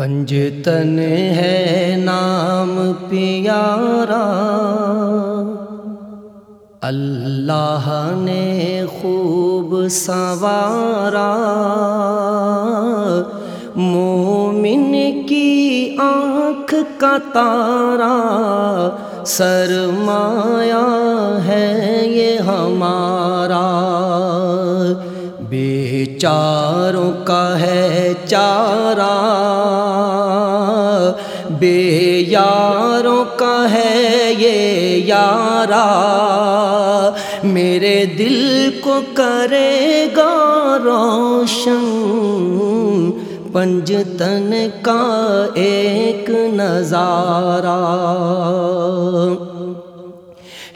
پنجتن ہے نام پیارا۔ اللہ نے خوب سوارا مومن کی آنکھ کا تارا۔ سرمایا ہے یہ ہمارا۔ بیچاروں کا ہے چارہ۔ یارا میرے دل کو کرے گا روشن۔ پنجتن کا ایک نظارہ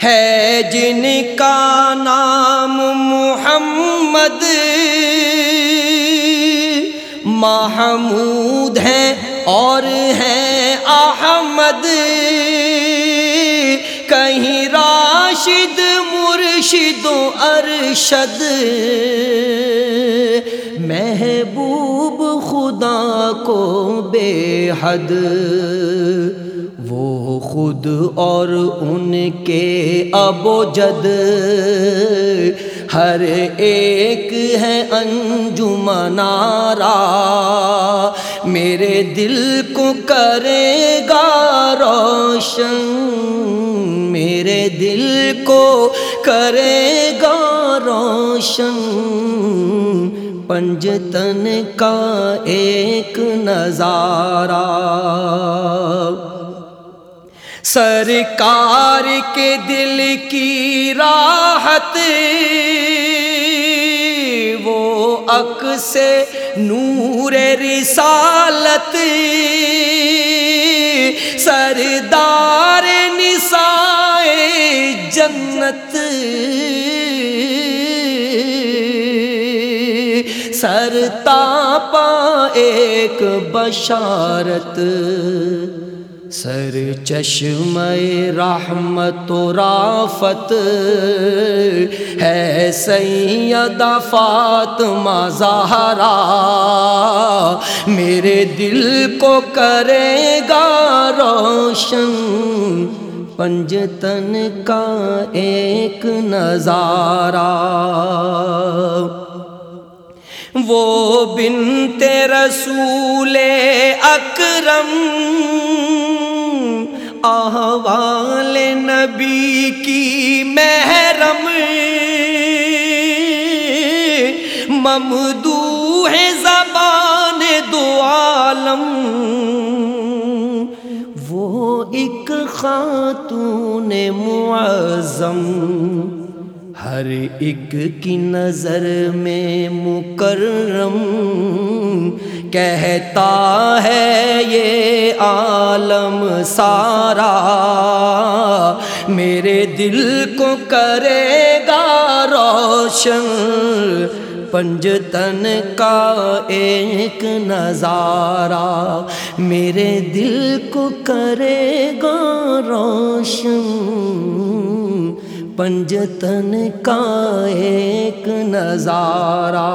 ہے جن کا نام محمد۔ محمود ہے اور ہے احمد۔ کہیں راشد مرشد و ارشد۔ محبوب خدا کو بے حد۔ وہ خود اور ان کے ابو جد۔ ہر ایک ہے انجمنارا میرے دل کو کرے گا روشن۔ میرے دل کو کرے گا روشن۔ پنجتن کا ایک نظارہ۔ سرکار کے دل کی راحت، وہ اک سے نور رسالت، سردار نسائے جنت سر تاپا ایک بشارت۔ سر چشم رحمت و رافت ہے سید فاطمہ زہرا میرے دل کو کرے گا روشن پنجتن کا ایک نظارہ وہ بنت رسول اکرم احوال نبی کی محرم ممدو ہے زبان دو عالم، وہ ایک خاتون معظم، ہر ایک کی نظر میں مکرم کہتا ہے یہ عالم سارا میرے دل کو کرے گا روشن پنجتن کا ایک نظارہ میرے دل کو کرے گا روشن پنجتن کا ایک نظارہ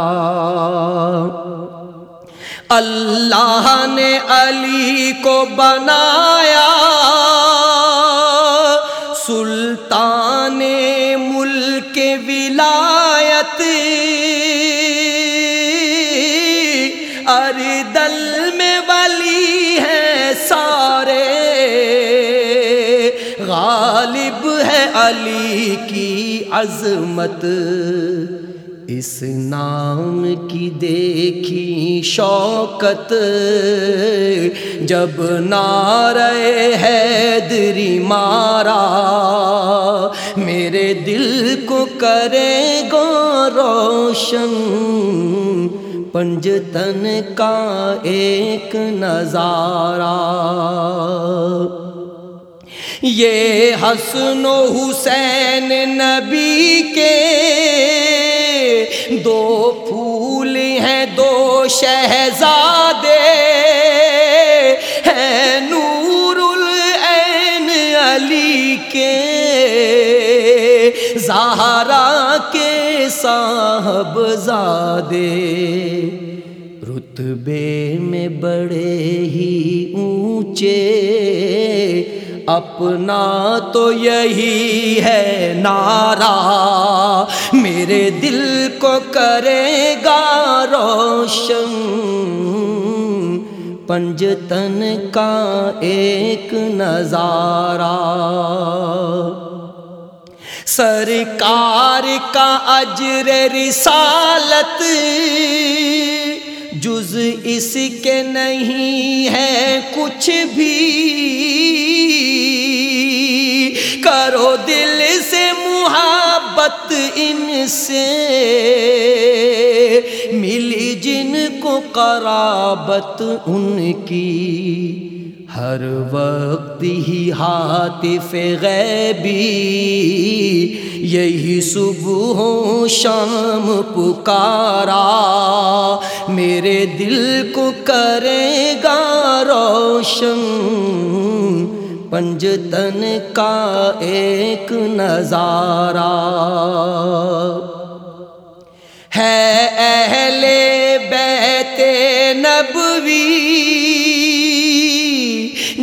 اللہ نے علی کو بنایا سلطان ملک ولایت اردل میں ولی ہے سارے غالب ہے علی کی عظمت اس نام کی دیکھی شوکت، جب نعرے حیدری مارا، میرے دل کو کرے گا روشن۔ پنجتن کا ایک نظارہ۔ یہ حسن و حسین نبی کے دو پھول ہیں، دو شہزادے ہیں نور العین علی کے، زہرا کے صاحب زادے رتبے میں بڑے ہی اونچے، اپنا تو یہی ہے نارا میرے دل کو کرے گا روشن۔ پنجتن کا ایک نظارہ۔ سرکار کا اجر رسالت۔ جز اس کے نہیں ہے کچھ بھی۔ کرو دل سے محبت ان سے ملی جن کو قرابت ان کی۔ ہر وقت ہی ہاتف غیبی، یہی صبح و شام پکارا۔ میرے دل کو کرے گا روشن۔ پنجتن کا ایک نظارہ۔ ہے اہل بیت نبوی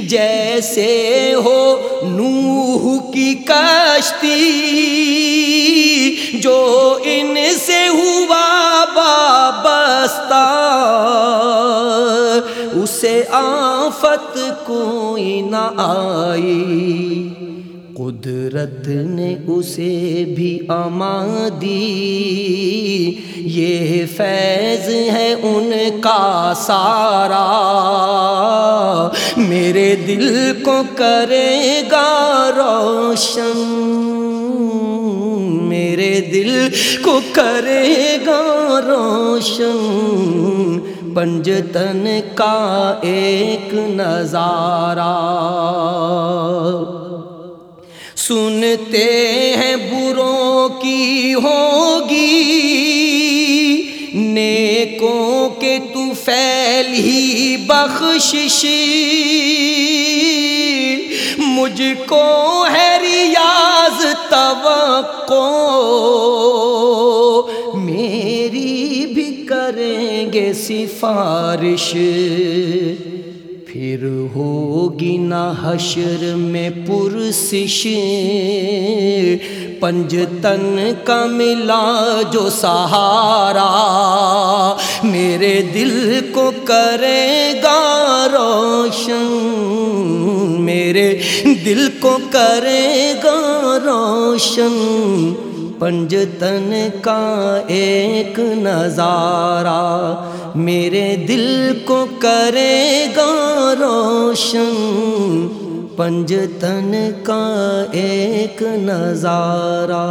جیسے ہو نوح کی کشتی جو ان سے ہوا بابستہ اسے آفت کوئی نہ آئی قدرت نے اسے بھی اما دی یہ فیض ہے ان کا سارا۔ میرے دل کو کرے گا روشن۔ میرے دل کو کرے گا روشن۔ پنجتن کا ایک نظارہ۔ سنتے ہیں بروں کی ہوگی۔ ہی بخشش مجھ کو ہے ریاض توقع میری بھی کریں گے سفارش پھر ہوگی نہ حشر میں پرسش پنجتن کا ملا جو سہارا میرے دل کو کرے گا روشن، میرے دل کو کرے گا روشن۔ پنجتن کا ایک نظارہ میرے دل کو کرے گا روشن۔ پنجتن کا ایک نظارہ۔